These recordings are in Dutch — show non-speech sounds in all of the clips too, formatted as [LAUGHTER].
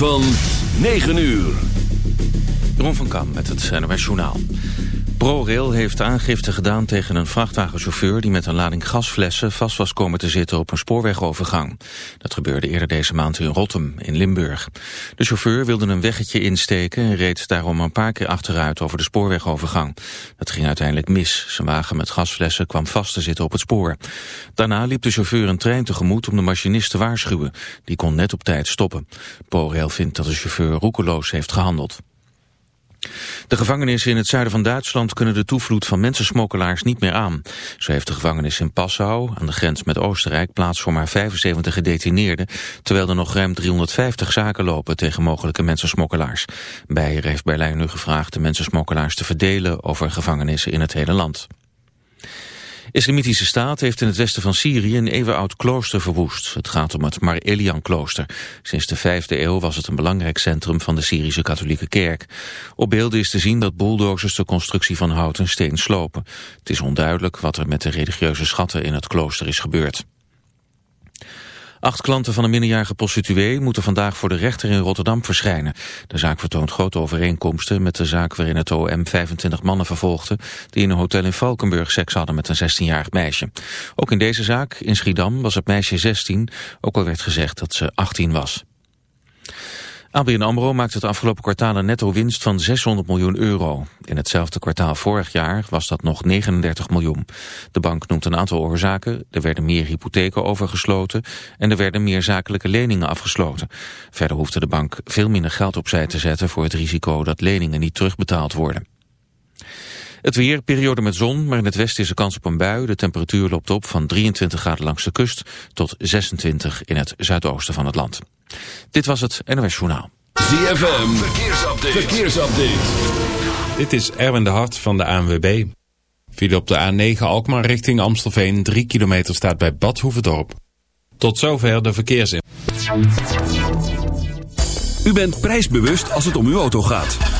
van 9 uur. Ron van Kam met het NOS Journaal. ProRail heeft aangifte gedaan tegen een vrachtwagenchauffeur... die met een lading gasflessen vast was komen te zitten op een spoorwegovergang. Dat gebeurde eerder deze maand in Rottem, in Limburg. De chauffeur wilde een weggetje insteken... en reed daarom een paar keer achteruit over de spoorwegovergang. Dat ging uiteindelijk mis. Zijn wagen met gasflessen kwam vast te zitten op het spoor. Daarna liep de chauffeur een trein tegemoet om de machinist te waarschuwen. Die kon net op tijd stoppen. ProRail vindt dat de chauffeur roekeloos heeft gehandeld. De gevangenissen in het zuiden van Duitsland kunnen de toevloed van mensensmokkelaars niet meer aan. Zo heeft de gevangenis in Passau, aan de grens met Oostenrijk, plaats voor maar 75 gedetineerden, terwijl er nog ruim 350 zaken lopen tegen mogelijke mensensmokkelaars. Beijer heeft Berlijn nu gevraagd de mensensmokkelaars te verdelen over gevangenissen in het hele land. Islamitische staat heeft in het westen van Syrië een eeuwenoud klooster verwoest. Het gaat om het Mar Elian klooster. Sinds de vijfde eeuw was het een belangrijk centrum van de Syrische katholieke kerk. Op beelden is te zien dat bulldozers de constructie van hout en steen slopen. Het is onduidelijk wat er met de religieuze schatten in het klooster is gebeurd. Acht klanten van een minderjarige prostituee moeten vandaag voor de rechter in Rotterdam verschijnen. De zaak vertoont grote overeenkomsten met de zaak waarin het OM 25 mannen vervolgde... die in een hotel in Valkenburg seks hadden met een 16-jarig meisje. Ook in deze zaak, in Schiedam, was het meisje 16, ook al werd gezegd dat ze 18 was. ABN AMRO maakt het afgelopen kwartaal een netto winst van 600 miljoen euro. In hetzelfde kwartaal vorig jaar was dat nog 39 miljoen. De bank noemt een aantal oorzaken. Er werden meer hypotheken overgesloten en er werden meer zakelijke leningen afgesloten. Verder hoefde de bank veel minder geld opzij te zetten voor het risico dat leningen niet terugbetaald worden. Het weer, periode met zon, maar in het westen is er kans op een bui. De temperatuur loopt op van 23 graden langs de kust tot 26 in het zuidoosten van het land. Dit was het NOS Journaal. ZFM, verkeersupdate. verkeersupdate. Dit is Erwin de Hart van de ANWB. Viel op de A9 Alkmaar richting Amstelveen. 3 kilometer staat bij Bad Hoeverdorp. Tot zover de verkeersin. U bent prijsbewust als het om uw auto gaat.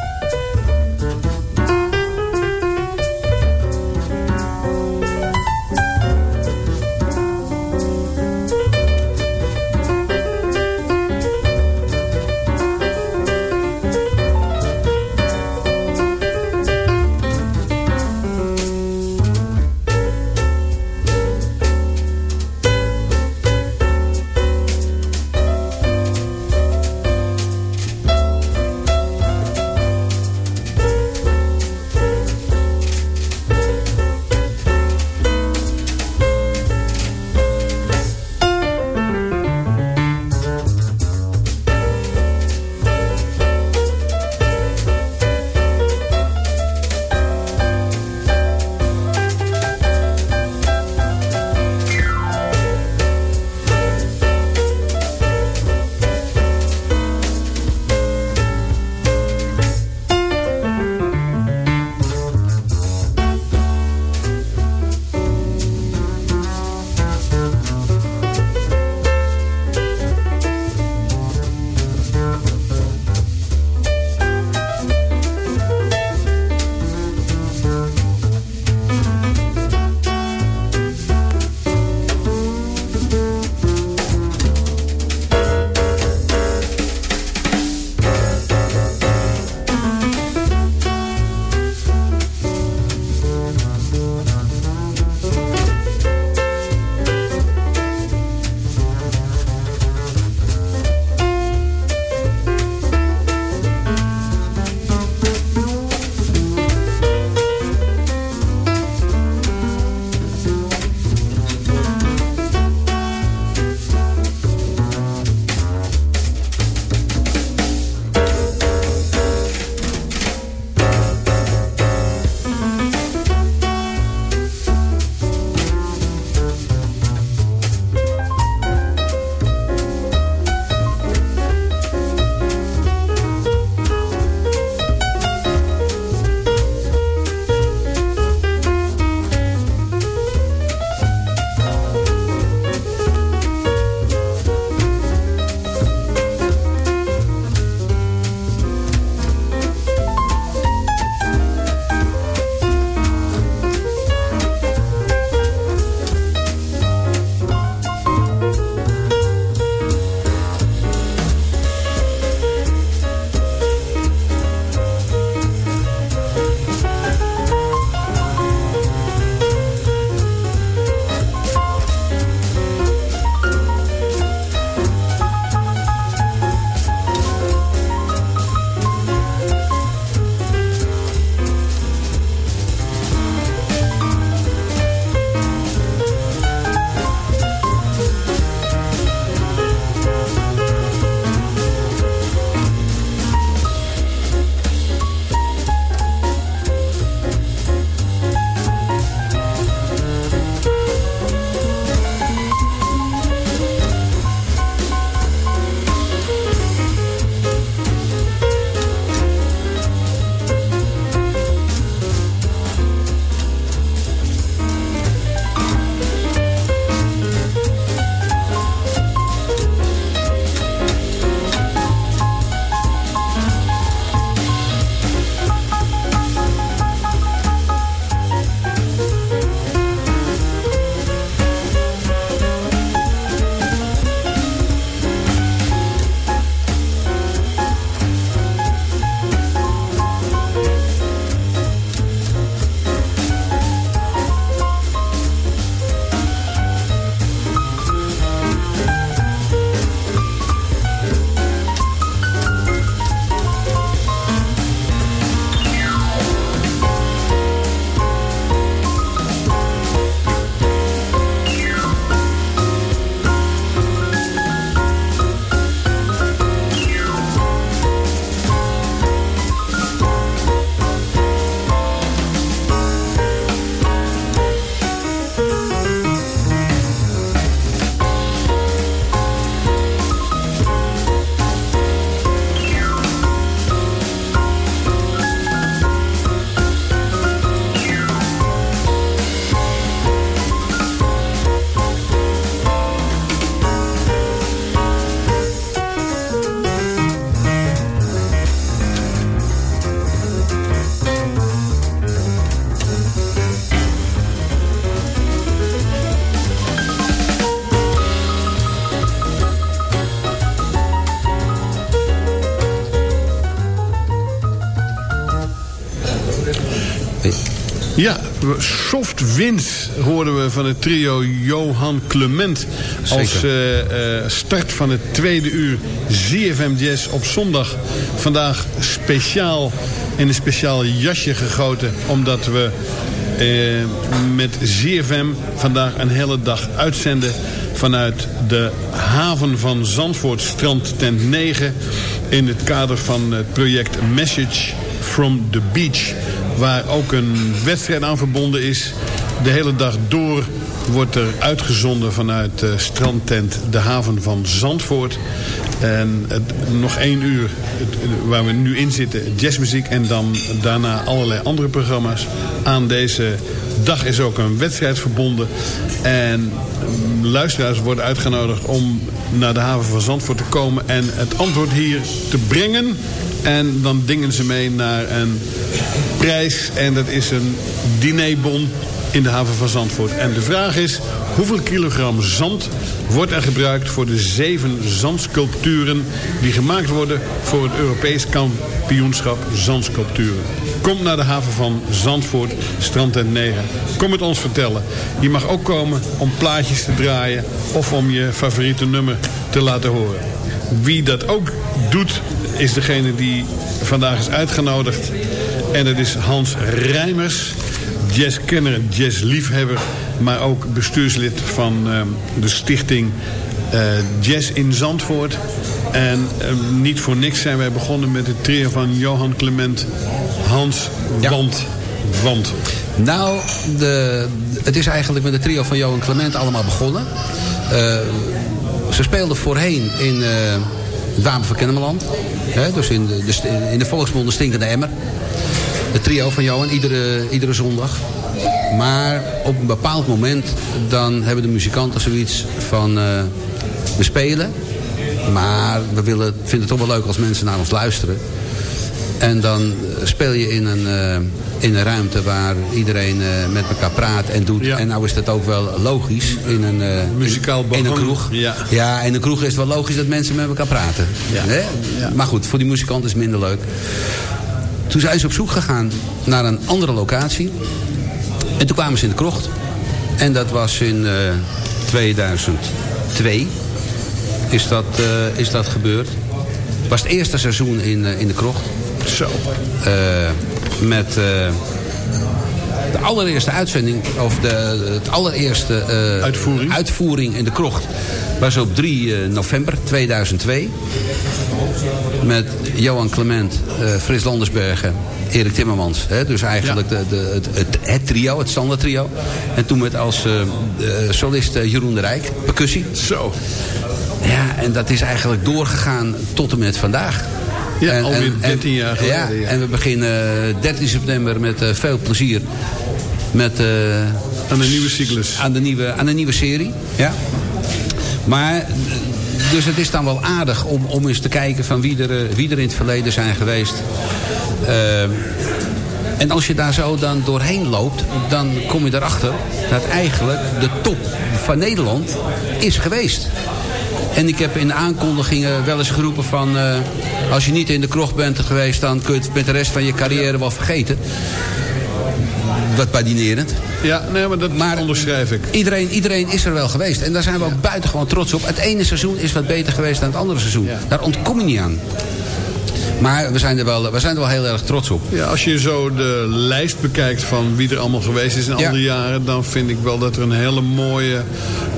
Soft Wind hoorden we van het trio Johan Clement. Als uh, uh, start van het tweede uur ZFM Jazz op zondag. Vandaag speciaal in een speciaal jasje gegoten. Omdat we uh, met ZFM vandaag een hele dag uitzenden vanuit de haven van Zandvoort, strand tent 9... in het kader van het project Message from the Beach... waar ook een wedstrijd aan verbonden is. De hele dag door wordt er uitgezonden vanuit de strandtent de haven van Zandvoort. En nog één uur het, waar we nu in zitten, jazzmuziek... en dan daarna allerlei andere programma's. Aan deze dag is ook een wedstrijd verbonden. En luisteraars worden uitgenodigd om naar de haven van Zandvoort te komen... en het antwoord hier te brengen. En dan dingen ze mee naar een prijs. En dat is een dinerbon in de haven van Zandvoort. En de vraag is, hoeveel kilogram zand wordt er gebruikt voor de zeven zandsculpturen... die gemaakt worden voor het Europees kampioenschap zandsculpturen. Kom naar de haven van Zandvoort, strand en 9. Kom het ons vertellen. Je mag ook komen om plaatjes te draaien of om je favoriete nummer te laten horen. Wie dat ook doet, is degene die vandaag is uitgenodigd. En dat is Hans Rijmers, jazzkenner, jazzliefhebber... maar ook bestuurslid van uh, de stichting uh, Jazz in Zandvoort. En uh, niet voor niks zijn wij begonnen met het trio van Johan Clement, Hans Ja. Want. Want. Nou, de, het is eigenlijk met het trio van Johan Clement allemaal begonnen. Uh, ze speelden voorheen in uh, het Wapen van Kennemerland. Hè, dus in de, de, in de volksmond de stinkende emmer. Het trio van Johan, iedere, iedere zondag. Maar op een bepaald moment dan hebben de muzikanten zoiets van... uh, we spelen, maar we willen, vinden het toch wel leuk als mensen naar ons luisteren. En dan eh, speel je in een, uh, in een ruimte waar iedereen uh, met elkaar praat en doet. Ja. En nou is dat ook wel logisch in een, uh, Muzikaal in, in een behang. kroeg. Ja. ja, in een kroeg is het wel logisch dat mensen met elkaar praten. Ja. Hè? Ja. Maar goed, voor die muzikanten is het minder leuk. Toen zijn ze op zoek gegaan naar een andere locatie. En toen kwamen ze in de krocht. En dat was in uh, 2002 is dat, is dat gebeurd. Het was het eerste seizoen in, in de krocht. Zo. Uh, met uh, de allereerste uitzending, of de, het allereerste uh, uitvoering. uitvoering in de krocht. Was op 3 november 2002. Met Johan Clement, Frits Landersbergen, Erik Timmermans. Hè? Dus eigenlijk ja. de, de, het, het, het, trio, het standaard trio. En toen met als solist Jeroen de Rijk, percussie. Zo. Ja, en dat is eigenlijk doorgegaan tot en met vandaag. Ja, en, alweer 13 jaar geleden. Ja, ja, en we beginnen 13 september met uh, veel plezier. Met, uh, aan de nieuwe cyclus. Aan de nieuwe, aan de nieuwe serie. Ja. Maar, dus het is dan wel aardig om, om eens te kijken van wie er, wie er in het verleden zijn geweest. Uh, en als je daar zo dan doorheen loopt, dan kom je erachter dat eigenlijk de top van Nederland is geweest. En ik heb in de aankondigingen wel eens geroepen van... Uh, als je niet in de krocht bent geweest... dan kun je het met de rest van je carrière wel vergeten. Wat badinerend. Ja, nee, maar dat maar onderschrijf ik. Iedereen, iedereen is er wel geweest. En daar zijn we ook buitengewoon trots op. Het ene seizoen is wat beter geweest dan het andere seizoen. Ja. Daar ontkom je niet aan. Maar we zijn, er wel, we zijn er wel heel erg trots op. Ja, als je zo de lijst bekijkt van wie er allemaal geweest is in ja. andere jaren... dan vind ik wel dat er een hele mooie,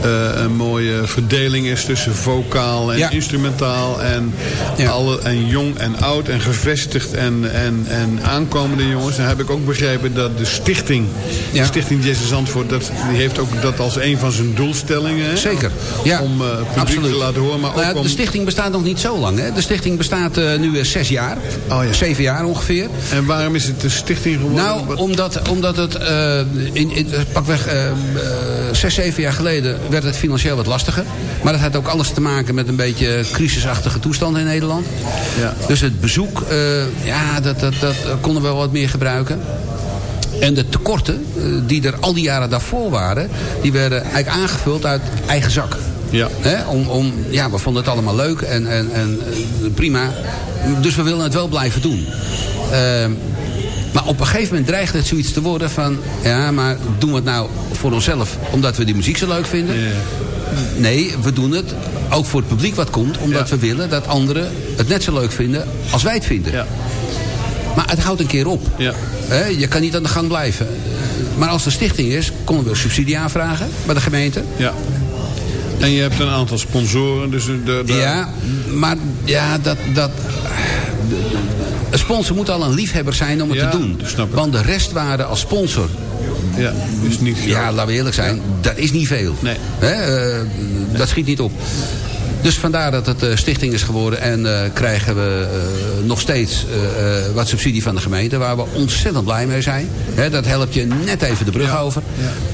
uh, een mooie verdeling is tussen vocaal en ja. instrumentaal. En, ja. alle, en jong en oud en gevestigd en, en, en aankomende jongens. Dan heb ik ook begrepen dat de stichting, de stichting Jesse Zandvoort... Dat, die heeft ook dat als een van zijn doelstellingen. Hè? Zeker, ja. Om uh, publiek Absoluut. te laten horen. Maar nou, ook om... De stichting bestaat nog niet zo lang. Hè? De stichting bestaat uh, nu zes jaar. Oh, ja. Zeven jaar ongeveer. En waarom is het de stichting geworden? Nou, omdat, omdat het uh, in, in, pakweg uh, zes, zeven jaar geleden werd het financieel wat lastiger. Maar dat had ook alles te maken met een beetje crisisachtige toestanden in Nederland. Ja. Dus het bezoek, ja, dat, dat, dat konden we wel wat meer gebruiken. En de tekorten die er al die jaren daarvoor waren... die werden eigenlijk aangevuld uit eigen zak. Ja. He, om, om, ja, we vonden het allemaal leuk en, en, en prima. Dus we willen het wel blijven doen. Uh, Maar op een gegeven moment dreigt het zoiets te worden van... ja, maar doen we het nou voor onszelf omdat we die muziek zo leuk vinden? Nee, we doen het ook voor het publiek wat komt... omdat we willen dat anderen het net zo leuk vinden als wij het vinden. Ja. Maar het houdt een keer op. Ja. je kan niet aan de gang blijven. Maar als er stichting is, konden we subsidie aanvragen bij de gemeente. Ja. En je hebt een aantal sponsoren. Dus de, de... Ja, maar ja, dat, dat, een sponsor moet al een liefhebber zijn om het Ja, te doen. Want de restwaarde als sponsor, Ja, is niet ja, laten we eerlijk zijn, dat is niet veel. Nee. Hè, eh, Dat schiet niet op. Dus vandaar dat het eh, stichting is geworden. En eh, krijgen we eh, nog steeds wat subsidie van de gemeente. Waar we ontzettend blij mee zijn. Dat helpt je net even de brug Ja. over.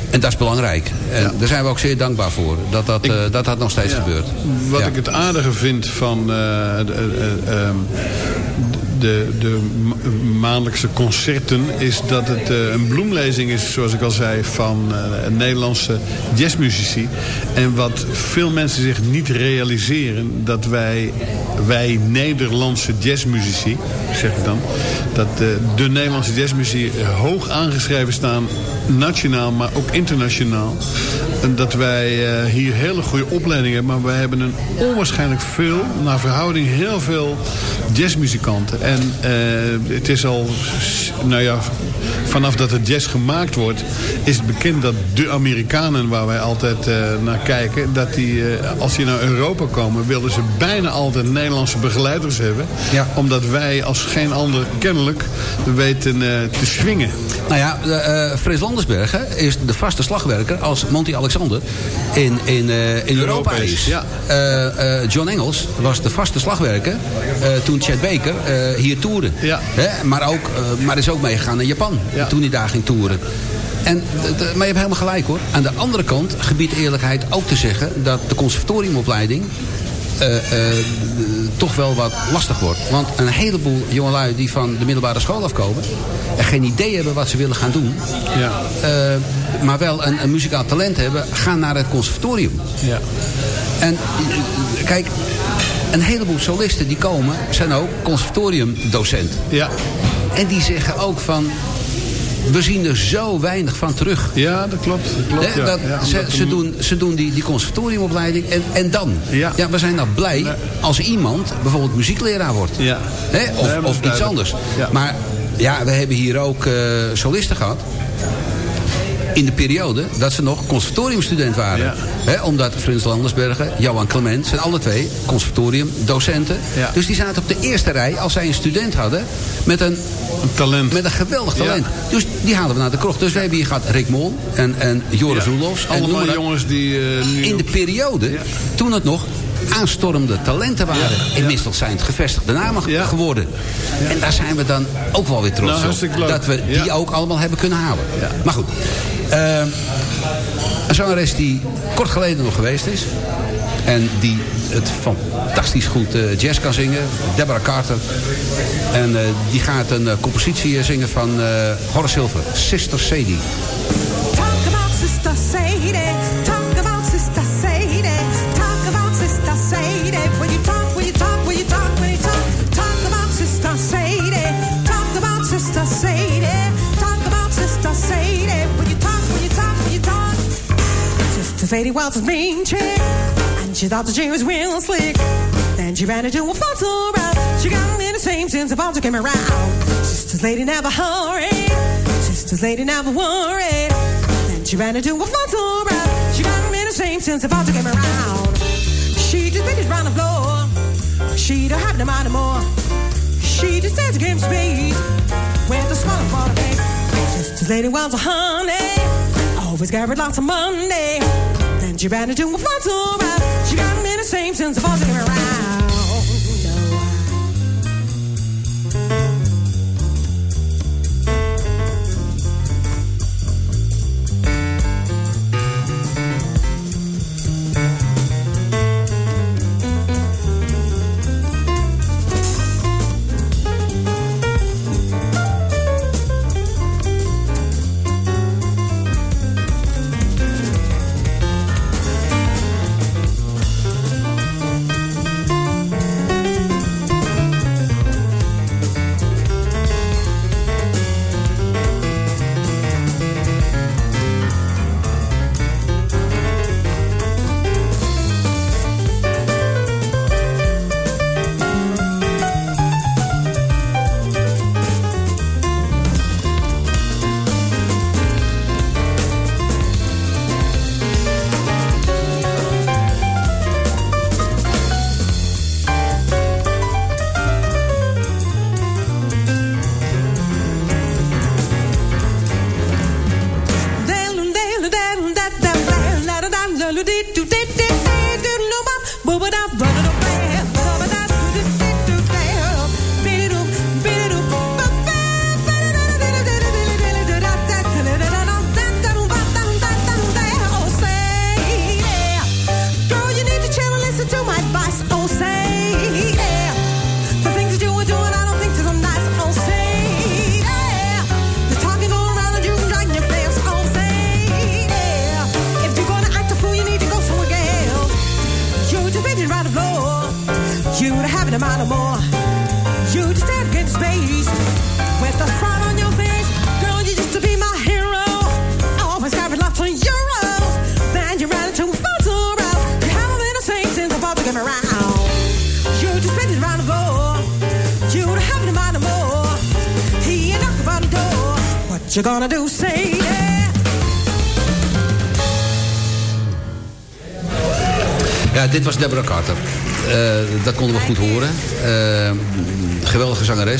En dat is belangrijk. En Ja. daar zijn we ook zeer dankbaar voor. Dat dat, dat, dat nog steeds gebeurt. Wat ik het aardige vind van eh, eh, ehm, de, de ma- maandelijkse concerten... is dat het eh, een bloemlezing is, zoals ik al zei... van eh, Nederlandse jazzmuzici. En wat veel mensen zich niet realiseren... dat wij, wij Nederlandse jazzmuzici, zeg ik dan... dat eh, de Nederlandse jazzmuzici hoog aangeschreven staan... nationaal, maar ook internationaal. En dat wij hier hele goede opleidingen hebben... maar wij hebben een onwaarschijnlijk veel... naar verhouding heel veel jazzmuzikanten. En eh, het is al... nou ja, vanaf dat het jazz gemaakt wordt... is het bekend dat de Amerikanen waar wij altijd eh, naar kijken... dat die, eh, als die naar Europa komen... willen ze bijna altijd Nederlandse begeleiders hebben. Ja. Omdat wij als geen ander kennelijk weten te swingen. Nou ja, Frits Landersbergen is de vaste slagwerker als Monty Alexander in, in, in Europa, is, is. ja. John Engels was de vaste slagwerker toen Chad Baker hier toerde. Ja. Hè? Maar, ook, maar is ook meegegaan naar Japan Ja. toen hij daar ging toeren. En, maar je hebt helemaal gelijk hoor. Aan de andere kant gebied eerlijkheid ook te zeggen dat de conservatoriumopleiding uh, uh, toch wel wat lastig wordt. Want een heleboel jongelui die van de middelbare school afkomen... en geen idee hebben wat ze willen gaan doen... Ja. Uh, maar wel een, een muzikaal talent hebben... gaan naar het conservatorium. Ja. En kijk, een heleboel solisten die komen... zijn ook conservatoriumdocent. Ja. En die zeggen ook van we zien er zo weinig van terug. Ja, dat klopt. Dat klopt He, ja. dat, ja, ze, ze, doen, ze doen die, die conservatoriumopleiding en, en dan? Ja. ja, we zijn nou blij nee. als iemand bijvoorbeeld muziekleraar wordt. Ja. He, of nee, of iets anders. Ja. Maar ja, we hebben hier ook uh, solisten gehad in de periode dat ze nog conservatoriumstudent waren. Ja. He, omdat Frits Landersbergen, Johan Clement zijn alle twee conservatoriumdocenten. Ja. Dus die zaten op de eerste rij als zij een student hadden met een, een talent. Met een geweldig talent. Ja. Dus die halen we naar de krocht. Dus we hebben hier gehad Rick Mol en, en Joris ja. Roelofs. Allemaal en jongens die... Uh, nu in de periode toen het nog aanstormende talenten waren. Ja, Inmiddels zijn het gevestigde namen ja. geworden. En daar zijn we dan ook wel weer trots nou, op. Dat we die ook allemaal hebben kunnen halen. Maar goed. Uh, een zangeres die kort geleden nog geweest is. En die het fantastisch goed uh, jazz kan zingen. Deborah Carter. En uh, die gaat een compositie zingen van Horace Silver. Sister Sadie. Sister Sadie. Sadie was a mean chick. And she thought that she was real slick. Then she ran into a photo rap. She got in the same since the photo came around. Sister's lady never hurried. Sister's lady never worried. Then she ran into a photo rap. She got in the same since the photo came around. She just bitches round the floor. She don't have no mind anymore. She just says game space with a smile for the face. Sister's lady was a honey. Always carried lots of money. Then she ran into a photo rap. She got in the same since the photo came around.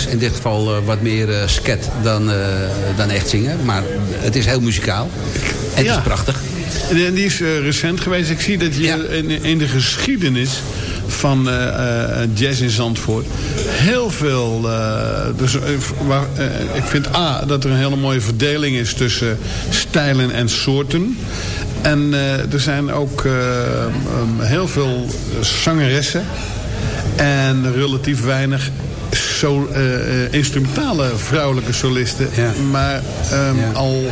In dit geval eh, wat meer eh, sket dan, eh, dan echt zingen. Maar het is heel muzikaal. En Ja. het is prachtig. En die is recent geweest. Ik zie dat je Ja. in, in de geschiedenis van jazz in Zandvoort heel veel... dus, waar, ik vind A, dat er een hele mooie verdeling is tussen stijlen en soorten. En er zijn ook um, heel veel zangeressen en relatief weinig zo, eh, eh, instrumentale vrouwelijke solisten. Ja. Maar ehm, Ja. al,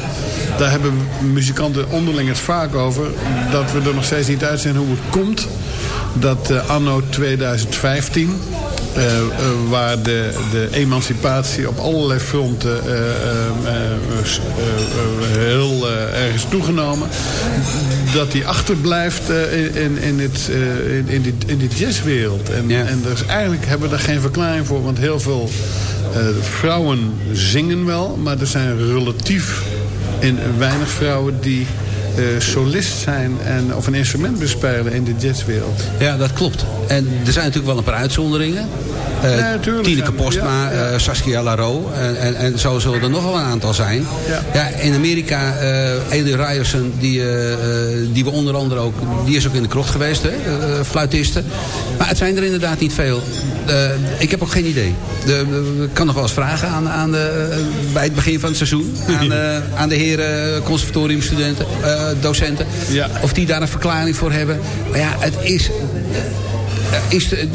daar hebben muzikanten onderling het vaak over... dat we er nog steeds niet uit zijn hoe het komt... dat eh, anno 2015... eh, eh, waar de, de emancipatie op allerlei fronten eh, heel erg is toegenomen... dat die achterblijft in, in, in, het, in, in, die, in die jazzwereld. En, Ja. en is eigenlijk hebben we daar geen verklaring voor... want heel veel vrouwen zingen wel... maar er zijn relatief in weinig vrouwen die eh, solist zijn... En, of een instrument bespelen in de jazzwereld. Ja, dat klopt. En er zijn natuurlijk wel een paar uitzonderingen. Natuurlijk Tineke Postma, ja, ja. eh, Saskia Laro. En, en, en zo zullen er nog wel een aantal zijn. Ja. in Amerika, eh Eli Ryerson, die, die we onder andere ook... die is ook in de krocht geweest, hè, fluitisten. Maar het zijn er inderdaad niet veel. Ik heb ook geen idee. De, de- ik kan nog wel eens vragen aan, aan de, bij het begin van het seizoen... aan, [LAUGHS] aan de heren conservatoriumstudenten, docenten... Ja. of die daar een verklaring voor hebben. Maar ja, het is... eh, is de-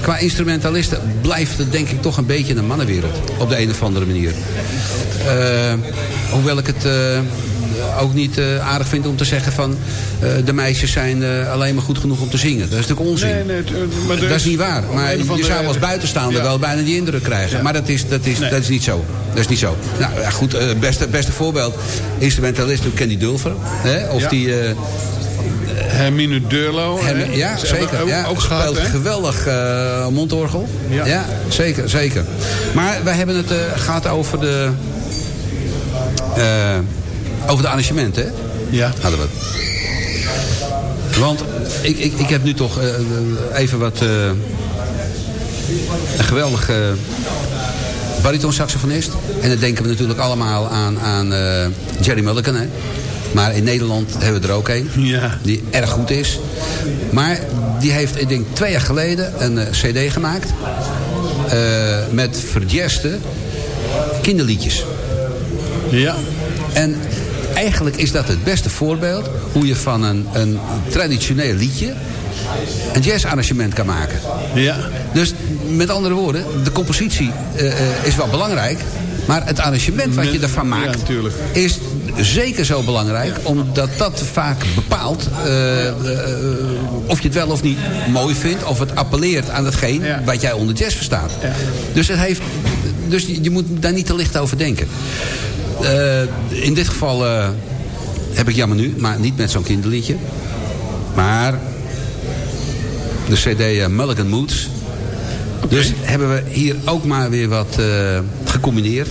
qua instrumentalisten blijft het denk ik toch een beetje een mannenwereld. Op de een of andere manier. Eh, hoewel ik het eh, ook niet eh, aardig vind om te zeggen van... eh, de meisjes zijn eh, alleen maar goed genoeg om te zingen. Dat is natuurlijk onzin. Nee, nee, het, eh, maar dat is niet waar. Maar je zou als buitenstaander Ja. wel bijna die indruk krijgen. Ja. Maar dat is, dat, is, Nee. dat is niet zo. Dat is niet zo. Nou ja, goed, eh, beste, beste voorbeeld. Instrumentalist Kenny Dulfer. Hè? Of die... eh, Hermine hè? ja, zeker. Ja, ook speelt gehad, geweldig eh, mondorgel. Ja. zeker, zeker. Maar wij hebben het eh, gehad over de... eh, over de arrangement, hè? Ja. Hadden we. Want ik, ik, ik heb nu toch eh, even wat... eh, een geweldige baritonsaxofonist. En dan denken we natuurlijk allemaal aan, aan eh, Jerry Mulligan. Hè? Maar in Nederland hebben we er ook een. Ja. Die erg goed is. Maar die heeft, ik denk twee jaar geleden, een eh, cd gemaakt. eh, met verjaste kinderliedjes. Ja. En eigenlijk is dat het beste voorbeeld... hoe je van een, een traditioneel liedje... een jazzarrangement kan maken. Ja. Dus met andere woorden, de compositie eh, eh, is wel belangrijk... maar het arrangement wat je ervan maakt... is zeker zo belangrijk... omdat dat vaak bepaalt eh, of je het wel of niet mooi vindt... of het appelleert aan hetgeen Ja. wat jij onder jazz verstaat. Ja. Dus, het heeft, dus je, je moet daar niet te licht over denken. Eh, in dit geval eh, heb ik jammer nu, maar niet met zo'n kinderliedje. Maar de cd eh, Mulligan Moods. Dus hebben we hier ook maar weer wat gecombineerd.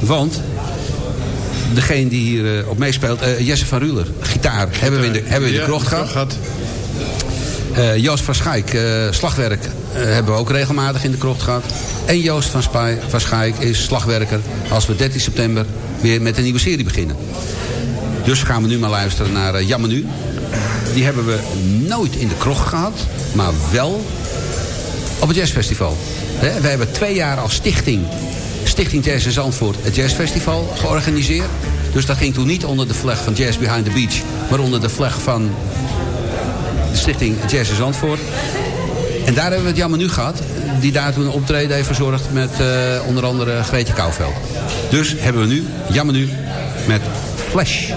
Want degene die hier op meespeelt, Jesse van Ruler, gitaar, hebben we in de, hebben we in de krocht gehad. Eh, Joost van Schaik, eh, slagwerk, eh, hebben we ook regelmatig in de krocht gehad. En Joost van, Spij, is slagwerker als we 13 september weer met een nieuwe serie beginnen. Dus gaan we nu maar luisteren naar Jammer Die hebben we nooit in de krocht gehad, maar wel op het jazzfestival. Hè, we hebben twee jaar als stichting, Stichting Jazz in Zandvoort, het jazzfestival georganiseerd. Dus dat ging toen niet onder de vlag van Jazz Behind the Beach, maar onder de vlag van stichting Jazz Zandvoort. En daar hebben we het Jammer Nu gehad. Die daar toen een optreden heeft verzorgd met eh, onder andere Greetje Kouwveld. Dus hebben we nu Jammer Nu met Flash.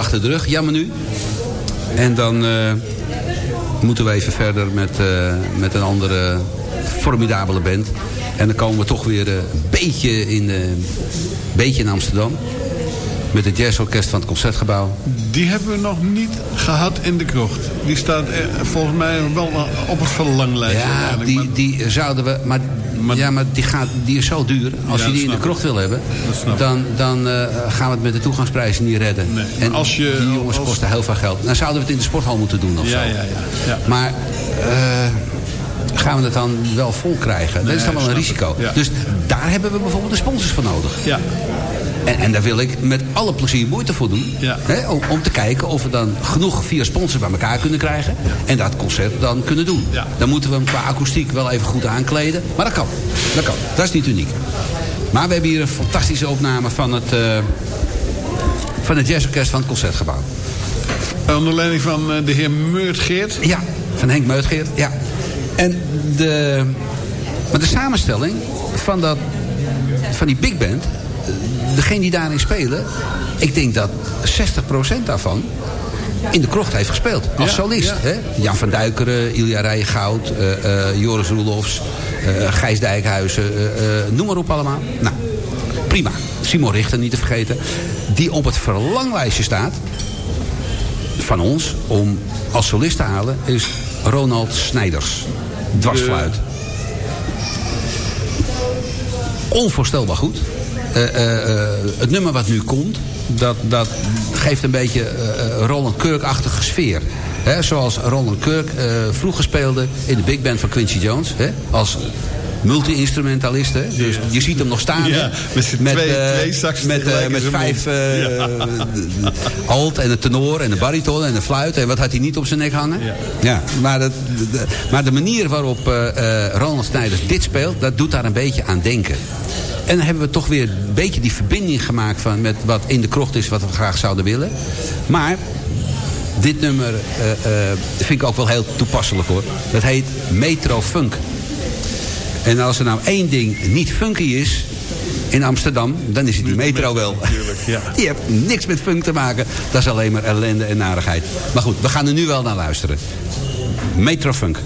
Achter de rug. Jammer nu. En dan eh, moeten we even verder met, eh, met een andere formidabele band. En dan komen we toch weer eh, een beetje in, beetje in Amsterdam. Met het jazzorkest van het Concertgebouw. Die hebben we nog niet gehad in de krocht. Die staat volgens mij wel op het verlanglijstje. Ja, die, maar- die zouden we... Maar, Maar- ja, maar die, gaat, die is zo duur. Als Ja, je die in de krocht wil hebben... Dan, dan eh, gaan we het met de toegangsprijzen niet redden. Nee, En als je- die jongens als- kosten heel veel geld. Dan zouden we het in de sporthal moeten doen of Ja, zo. ja, ja, ja. Maar eh, gaan we het dan wel vol krijgen? dat is dan wel een risico. ja. Dus daar hebben we bijvoorbeeld de sponsors voor nodig. Ja, En, en daar wil ik met alle plezier moeite voor doen. Ja. Hè, om, om te kijken of we dan genoeg vier sponsors bij elkaar kunnen krijgen. En dat concert dan kunnen doen. Ja. Dan moeten we hem qua akoestiek wel even goed aankleden. Maar dat kan. Dat kan. Dat is niet uniek. Maar we hebben hier een fantastische opname van het, eh van het jazzorkest van het Concertgebouw. onder leiding van eh, de heer Meurt Geert. Ja, van Henk Meutgeert. Ja. En de, maar de samenstelling van, dat, van die big band, eh, degene die daarin spelen, ik denk dat 60% daarvan in de krocht heeft gespeeld. Als Ja, solist. ja. Hè? Jan van Duikeren, Ilja Rijengoud, eh, eh, Joris Roelofs, eh, Gijs Dijkhuizen, noem maar op allemaal. Nou, prima. Simon Richter niet te vergeten. Die op het verlanglijstje staat van ons om als solist te halen is Ronald Snijders. Dwarsfluit. Onvoorstelbaar goed. Eh, eh, eh, het nummer wat nu komt, dat, dat geeft een beetje Roland Kirk-achtige sfeer. Hè, zoals Roland Kirk vroeger speelde in de big band van Quincy Jones. Hè, als multi-instrumentalist. Dus je ziet hem nog staan. Ja, met twee- twee saxen met, met vijf eh, alt en de tenor en de bariton en de fluit. En wat had hij niet op zijn nek hangen? Ja. maar, dat, de, maar de manier waarop Ronald Snijders dit speelt... dat doet daar een beetje aan denken. En hebben we toch weer een beetje die verbinding gemaakt... Van met wat in de krocht is wat we graag zouden willen. Maar dit nummer eh, eh, vind ik ook wel heel toepasselijk hoor. Dat heet Metro Funk. En als er nou één ding niet funky is in Amsterdam, dan is het die metro wel. ja. [LAUGHS] Die heeft niks met funk te maken. Dat is alleen maar ellende en narigheid. Maar goed, we gaan er nu wel naar luisteren. Metro Funk.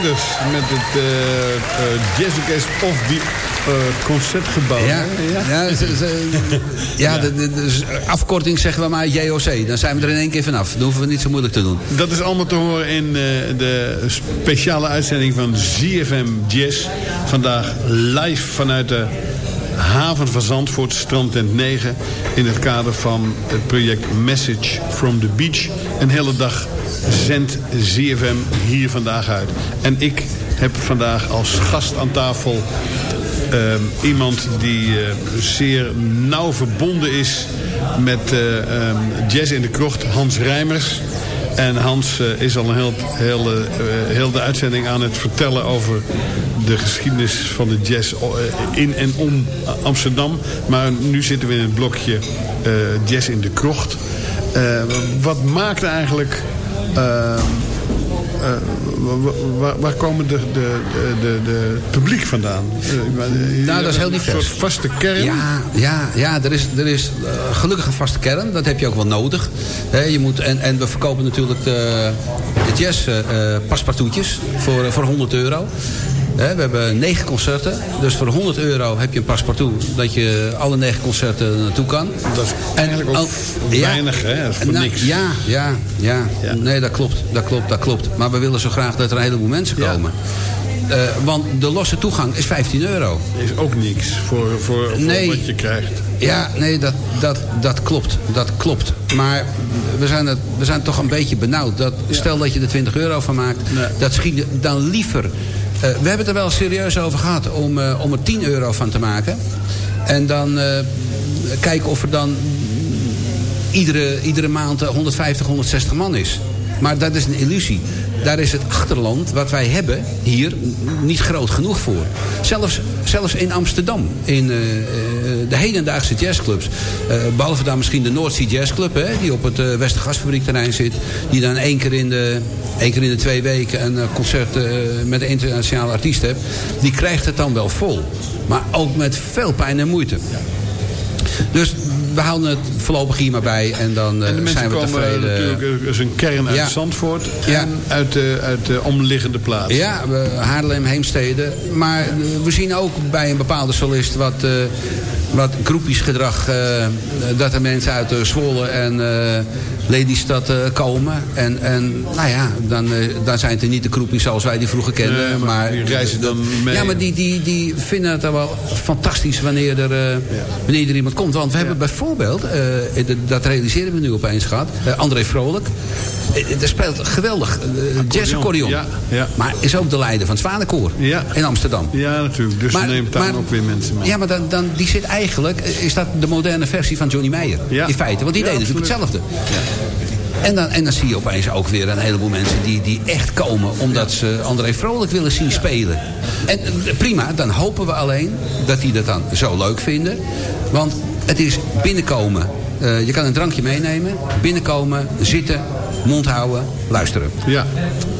Snijders met het eh eh, jazzorkest of die eh, concertgebouw. Ja, ja. ja, de, de, de afkorting zeggen we maar JOC. Dan zijn we er in één keer vanaf. Dan hoeven we niet zo moeilijk te doen. Dat is allemaal te horen in de speciale uitzending van ZFM Jazz. Vandaag live vanuit de haven van Zandvoort, strandtent 9... in het kader van het project Message from the Beach. Een hele dag zendt ZFM hier vandaag uit. En ik heb vandaag als gast aan tafel... Ehm, iemand die eh, zeer nauw verbonden is met ehm, Jazz in de Krocht, Hans Rijmers. En Hans eh, is al een heel, heel, heel de uitzending aan het vertellen over de geschiedenis van de jazz in en om Amsterdam. Maar nu zitten we in het blokje Jazz in de Krocht. Wat maakt eigenlijk... ehm, eh, wa- wa- waar, waar komen de, de, de, de, publiek vandaan? Eh, Nou, dat is heel Een divers. soort vaste kern. Ja, ja, ja er is, er is eh, gelukkig een vaste kern. Dat heb je ook wel nodig. Je moet, en, en we verkopen natuurlijk de, de jazz eh, eh, paspartoutjes voor, eh, voor 100 euro. We hebben negen concerten. Dus voor 100 euro heb je een paspartout... dat je alle negen concerten naartoe kan. Dat is eigenlijk ook weinig, hè? Dat is voor nou, niks. Ja, ja, ja, Ja. Nee, dat klopt, dat klopt, dat klopt. Maar we willen zo graag dat er een heleboel mensen komen. Eh, want de losse toegang is 15 euro. Is ook niks voor, voor, voor Nee. wat je krijgt. Ja, nee, dat, dat, dat klopt. Dat klopt. Maar we zijn, het, we zijn toch een beetje benauwd. Dat, Stel dat je er 20 euro van maakt. Nee. Dat schiet dan liever. Eh, we hebben het er wel serieus over gehad om, eh, om er 10 euro van te maken. En dan eh, kijken of er dan iedere, iedere maand eh, 150, 160 man is. Maar dat is een illusie. Daar is het achterland wat wij hebben hier niet groot genoeg voor. Zelfs, zelfs in Amsterdam, in eh, eh, de hedendaagse jazzclubs. eh, behalve dan misschien de Noordzee Jazzclub, hè, die op het uh, Westergasfabriekterrein zit. Die dan één keer in de, één keer in de twee weken een concert met een internationale artiest hebt. Die krijgt het dan wel vol. Maar ook met veel pijn en moeite. Dus we houden het voorlopig hier maar bij en dan eh, En de mensen zijn we komen tevreden. natuurlijk, is een kern uit Ja. Zandvoort Ja. en uit de, uit de omliggende plaatsen. Ja, we- Haarlem, Heemstede. Maar eh, we zien ook bij een bepaalde solist wat, eh wat groepjesgedrag. dat er mensen uit Zwolle en Lelystad komen. En, en nou ja, dan, dan zijn het er niet de groepjes zoals wij die vroeger kenden. Nee, maar die reizen dan mee. Ja, maar die, die, die vinden het dan wel fantastisch wanneer er, wanneer er iemand komt. Want we hebben bijvoorbeeld, eh, de- dat realiseren we nu opeens gehad, eh, André Vrolijk. Eh, Er speelt geweldig jazz-accordeon. Ja, ja. Maar is ook de leider van het Zwanenkoor Ja. in Amsterdam. Ja, natuurlijk. Dus Maar- neemt daar maar- ook weer mensen mee. Ja, maar dan, dan, die zit eigenlijk, eh, is dat de moderne versie van Johnny Meijer. Ja. In feite, want die deed natuurlijk hetzelfde. En dan, en dan zie je opeens ook weer een heleboel mensen die, die echt komen... omdat ze André Vrolijk willen zien spelen. En eh, prima, dan hopen we alleen dat die dat dan zo leuk vinden. Want het is binnenkomen. Eh, je kan een drankje meenemen. Binnenkomen, zitten, mond houden, luisteren. Ja.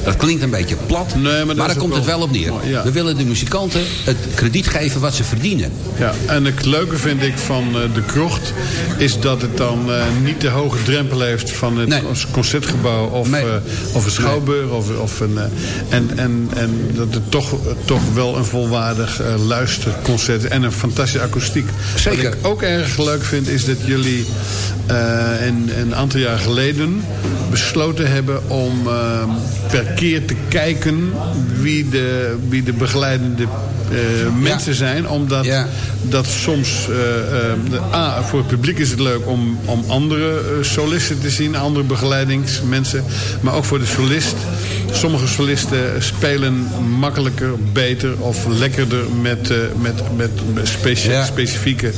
Dat klinkt een beetje plat, Nee, maar maar, daar komt het wel op neer. ja. We willen de muzikanten het krediet geven wat ze verdienen. Ja, en het leuke vind ik van eh, de krocht... is dat het dan eh, niet de hoge drempel heeft van het Nee. concertgebouw... of, Nee. eh, of een schouwburg. Of, of een, en, en, en dat het toch, toch wel een volwaardig luisterconcert... en een fantastische akoestiek. Zeker. Wat ik ook erg leuk vind is dat jullie... een, een aantal jaar geleden besloten hebben om eh, per keer te kijken... wie de, wie de begeleidende eh, mensen zijn. Omdat Ja. dat soms... eh, eh, de- A, voor het publiek is het leuk om, om andere eh, solisten te zien. Andere begeleidingsmensen. Maar ook voor de solist. Sommige solisten spelen makkelijker, beter of lekkerder met, met, met specifieke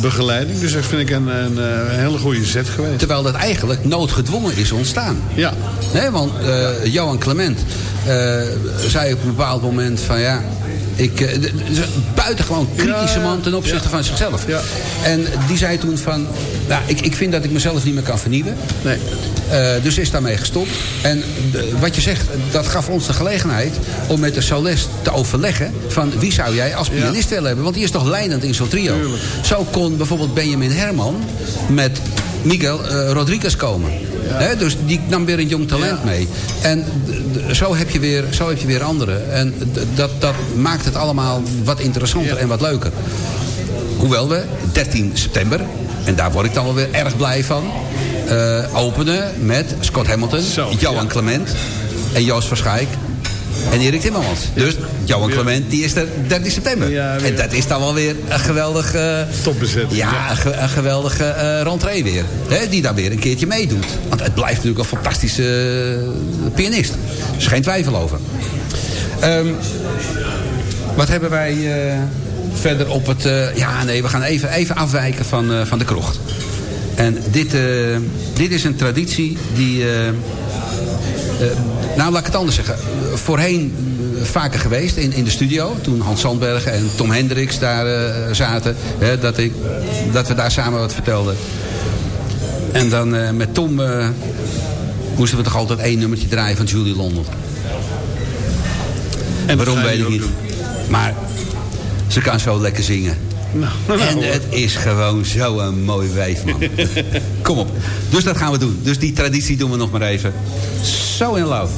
begeleiding. Dus dat vind ik een, een, eh, hele goede zet geweest. Terwijl dat eigenlijk noodgedwongen is ontstaan. Ja, Nee, want eh, Johan Clement eh, zei op een bepaald moment van ja... Ik, eh, een buitengewoon kritische Ja, man ten opzichte ja. van zichzelf. Ja. En die zei toen van... Nou, ik, ik vind dat ik mezelf niet meer kan vernieuwen. nee. Eh, dus is daarmee gestopt. En wat je zegt, dat gaf ons de gelegenheid om met de solist te overleggen van wie zou jij als pianist willen hebben. Want die is toch leidend in zo'n trio. Zo kon bijvoorbeeld Benjamin Herman met Miguel eh, Rodriguez komen. Hè, dus die nam weer een jong talent mee. En zo heb je weer, zo heb je weer anderen. En dat, dat maakt het allemaal wat interessanter en wat leuker. Hoewel we 13 september, en daar word ik dan wel weer erg blij van... eh, openen met Scott Hamilton, Zo, Johan ja. Clement en Joost Verschijk. En Erik Timmermans. Dus Johan Clement die is er 13 september. En dat is dan wel weer een geweldig... eh, Topbezetting, Ja. Een, ge- een geweldige eh rentree weer. Hè, die daar weer een keertje meedoet. Want het blijft natuurlijk een fantastische eh, pianist. Er is geen twijfel over. Ehm, wat hebben wij verder op het... ja, nee, we gaan even, even afwijken van, van de krocht. En dit, dit is een traditie die... nou, laat ik het anders zeggen. Voorheen eh, vaker geweest in, in de studio. Toen Hans Sandberg en Tom Hendricks daar eh, zaten. Hè, dat, ik, dat we daar samen wat vertelden. En dan eh, met Tom moesten we toch altijd één nummertje draaien van Julie London. En Waarom weet ik niet. doen. Maar ze kan zo lekker zingen. Nou, [LAUGHS] nou, En het is gewoon zo'n mooi wijf, man. [LAUGHS] Kom op. Dus dat gaan we doen. Dus die traditie doen we nog maar even. So in love.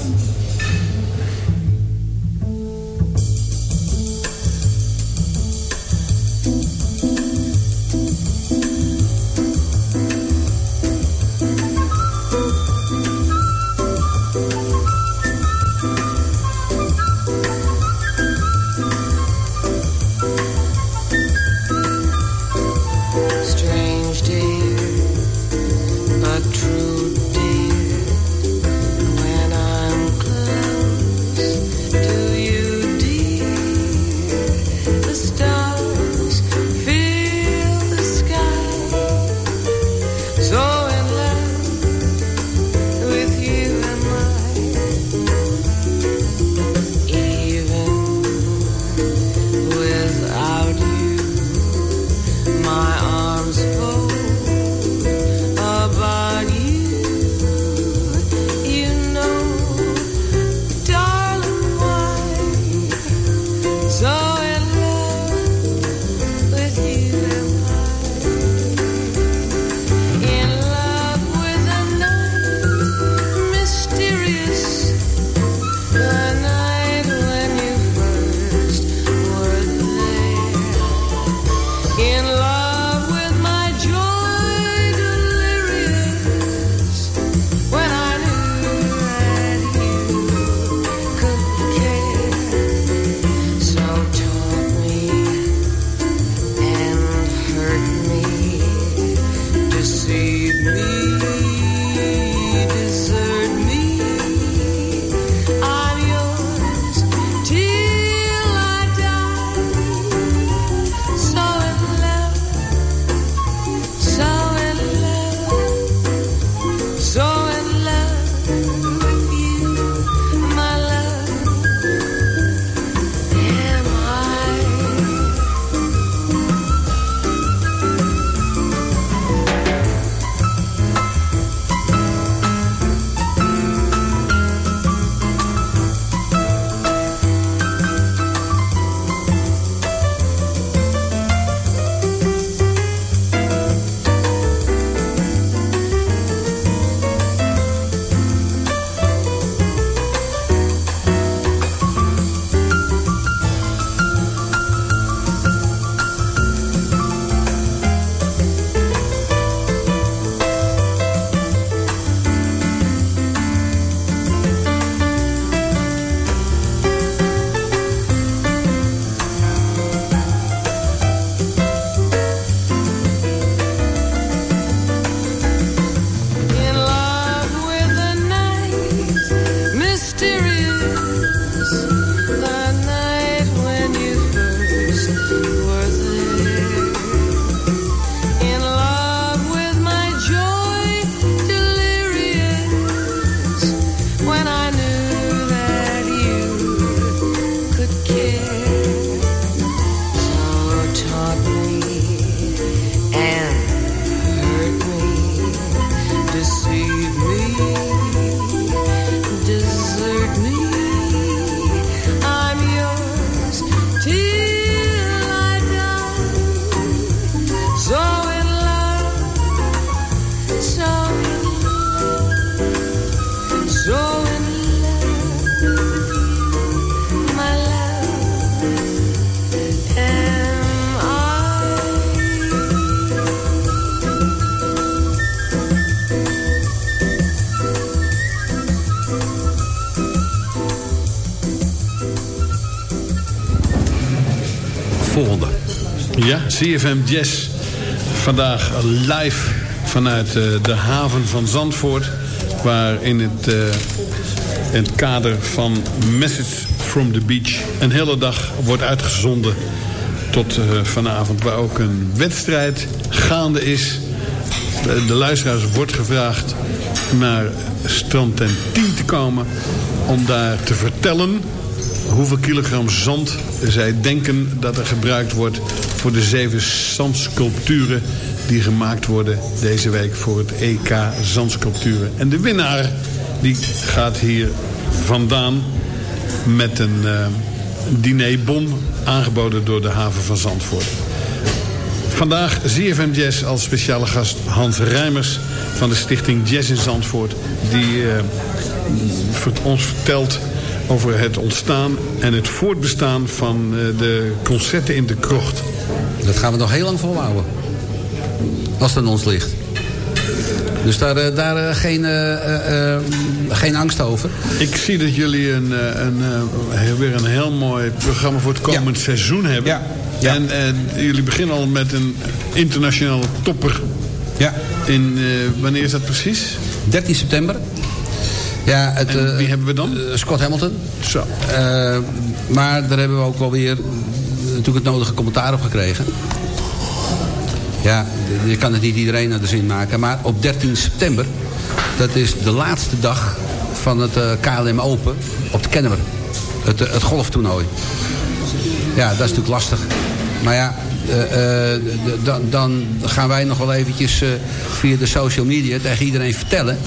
CFM Jazz. Vandaag live vanuit eh, de haven van Zandvoort. Waar in het, eh, het kader van Message from the Beach... een hele dag wordt uitgezonden tot eh, vanavond. Waar ook een wedstrijd gaande is. De, luisteraars wordt gevraagd naar strand ten 10 te komen... om daar te vertellen hoeveel kilogram zand zij denken dat er gebruikt wordt... voor de zeven zandsculpturen die gemaakt worden deze week voor het EK Zandsculpturen. En de winnaar die gaat hier vandaan met een eh, dinerbon aangeboden door de haven van Zandvoort. Vandaag ZFM Jazz als speciale gast Hans Rijmers van de stichting Jazz in Zandvoort. Die eh, ons vertelt over het ontstaan en het voortbestaan van eh, de concerten in de krocht. Dat gaan we nog heel lang volhouden. Als het aan ons ligt. Dus daar, eh, daar eh, geen, geen angst over. Ik zie dat jullie een, een, weer een heel mooi programma voor het komend seizoen hebben. Ja. Ja. En jullie beginnen al met een internationale topper. Ja. In, wanneer is dat precies? 13 september. Ja, het, En eh, wie hebben we dan? eh, Scott Hamilton. Zo. Eh, maar daar hebben we ook wel weer natuurlijk het nodige commentaar op gekregen. Ja, je kan het niet iedereen naar de zin maken. Maar op 13 september, dat is de laatste dag van het KLM Open op de Kennemer. Het, het golftoernooi. Ja, dat is natuurlijk lastig. Maar ja, dan, dan gaan wij nog wel eventjes eh, via de social media tegen iedereen vertellen...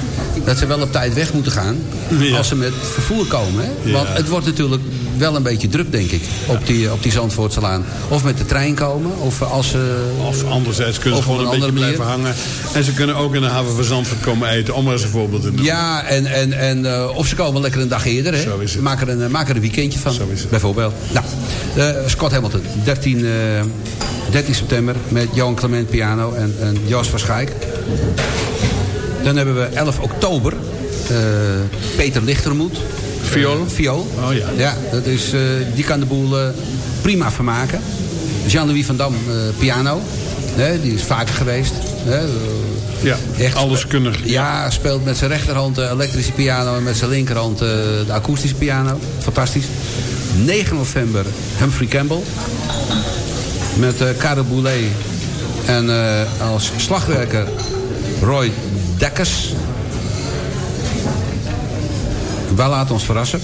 dat ze wel op tijd weg moeten gaan Ja. als ze met vervoer komen. Hè? Want het wordt natuurlijk wel een beetje druk, denk ik, op die, op die Zandvoortselaan. Of met de trein komen, of als ze... Of anderzijds kunnen ze gewoon een, een beetje blijven hangen. En ze kunnen ook in de haven van Zandvoort komen eten. Om maar eens een voorbeeld te noemen. Ja, en, en, en, eh, of ze komen lekker een dag eerder. Hè? Zo is het. Maak, er een, maak er een weekendje van, Zo is het. bijvoorbeeld. Nou, eh, Scott Hamilton, 13, eh, 13 september... met Johan Clement piano en, en Jos van Schaik. Dan hebben we 11 oktober... eh, Peter Lichtermoed. Viool? Eh, viool. Oh ja. Ja, dat is, eh, die kan de boel prima vermaken. Jean-Louis van Dam, piano. Hè, die is vaker geweest. Eh, Ja, alleskundig. ja, speelt met zijn rechterhand de elektrische piano... en met zijn linkerhand de akoestische piano. Fantastisch. 9 november Humphrey Campbell. Met eh Karel Boulet. En eh, als slagwerker Roy Dekkers. Wij laten ons verrassen.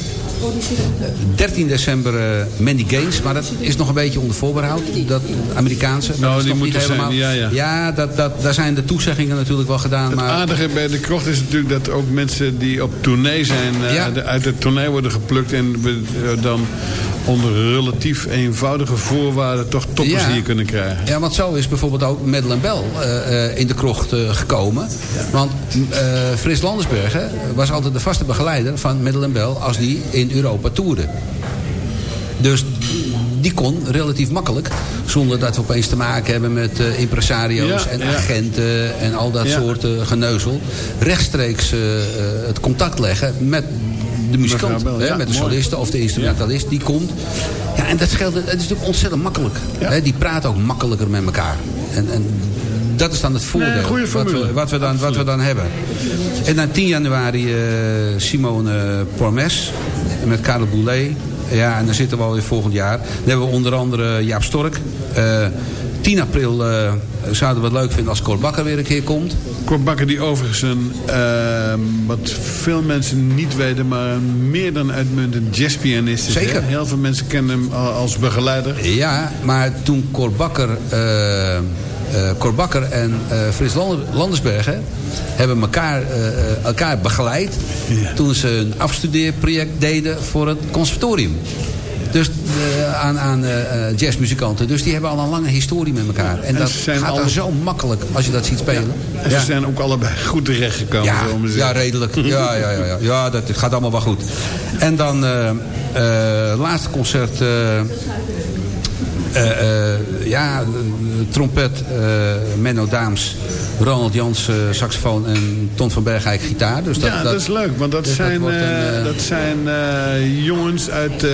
13 december eh, Mandy Gaines, maar dat is nog een beetje onder voorbehoud. Dat Amerikaanse. Oh, dat is die nog moet niet er zijn, helemaal. ja, ja. dat, dat, daar zijn de toezeggingen natuurlijk wel gedaan. Het maar aardige bij de krocht is natuurlijk dat ook mensen die op tournee zijn... eh, Ja. de- uit het tournee worden geplukt... en we eh, dan onder relatief eenvoudige voorwaarden... toch toppers Ja. hier kunnen krijgen. Ja, want zo is bijvoorbeeld ook Madeleine Bell eh, in de krocht eh, gekomen. Want eh Frits Landersbergen was altijd de vaste begeleider van Madeleine Bell... als die in Europa toerde. Dus die kon relatief makkelijk, zonder dat we opeens te maken hebben met impresario's Ja, en ja. agenten en al dat Ja. soort geneuzel, rechtstreeks het contact leggen met de muzikant, Bell, hè, met de soliste of de instrumentalist, die komt. Ja, en dat scheelt, het is natuurlijk ontzettend makkelijk. Hè, die praten ook makkelijker met elkaar. En, en dat is dan het voordeel Nee, wat, we, wat, we dan, wat we dan hebben. En dan 10 januari eh, Simone Pormes met Karel Boulet. Ja, en dan zitten we alweer volgend jaar. Dan hebben we onder andere Jaap Stork. Eh 10 april eh, zouden we het leuk vinden als Cor Bakker weer een keer komt. Cor Bakker die overigens een, eh, wat veel mensen niet weten... maar een meer dan uitmuntend jazzpianist is. Zeker. hè? Heel veel mensen kennen hem al als begeleider. Ja, maar toen Cor Bakker, eh, eh, Cor Bakker en Frits Lander- Landersbergen hebben elkaar, elkaar begeleid Ja. toen ze een afstudeerproject deden voor het conservatorium. Dus eh, aan, aan eh, eh, jazzmuzikanten. Dus die hebben al een lange historie met elkaar. En, En dat gaat alle- dan zo makkelijk als je dat ziet spelen. En ze zijn ook allebei goed terechtgekomen. Ja, maar ja, redelijk. [LAUGHS] Ja, ja, ja, ja. ja dat gaat allemaal wel goed. En dan eh laatste concert. Eh Eh, eh, ja, trompet, uh, Menno Daams, Ronald Jans, saxofoon en Ton van Bergijk gitaar. Dus dat, ja, dat, is leuk, want dat dus zijn, dat, een, dat zijn jongens uit,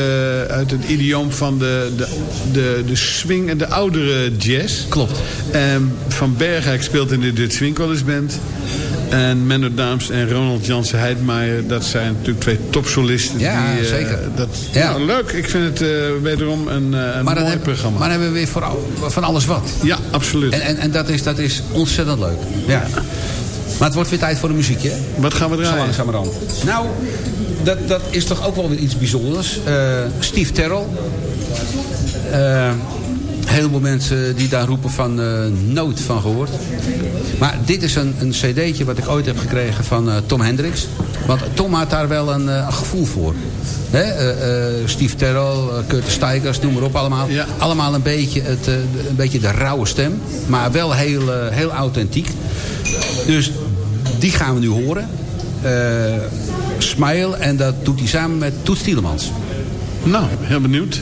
uit het idioom van de, de, de, de swing en de oudere jazz. Klopt. En van Bergijk speelt in de Dutch Swing College Band. En Menno Daams en Ronald Jansen Heidmaier, dat zijn natuurlijk twee topsolisten. Ja, die, zeker. Dat, ja. Nou, leuk, ik vind het uh, wederom een, een mooi heb, programma. Maar dan hebben we weer voor, van alles wat. Ja, absoluut. En, en, en dat, is, dat is ontzettend leuk. Ja. Maar het wordt weer tijd voor een muziekje. Wat gaan we draaien? Zo langzamerhand. Nou, dat, dat is toch ook wel weer iets bijzonders. Uh, Steve Terrell. Uh, heel veel mensen die daar roepen van uh, nooit van gehoord. Maar dit is een, een cd'tje wat ik ooit heb gekregen van uh, Tom Hendricks. Want Tom had daar wel een uh, gevoel voor. Hè? Steve Terrell, Curtis Stigers, noem maar op allemaal. Ja. Allemaal een beetje, het, een beetje de rauwe stem. Maar wel heel, heel authentiek. Dus die gaan we nu horen. Smile. En dat doet hij samen met Toet Stielemans. Nou, heel benieuwd.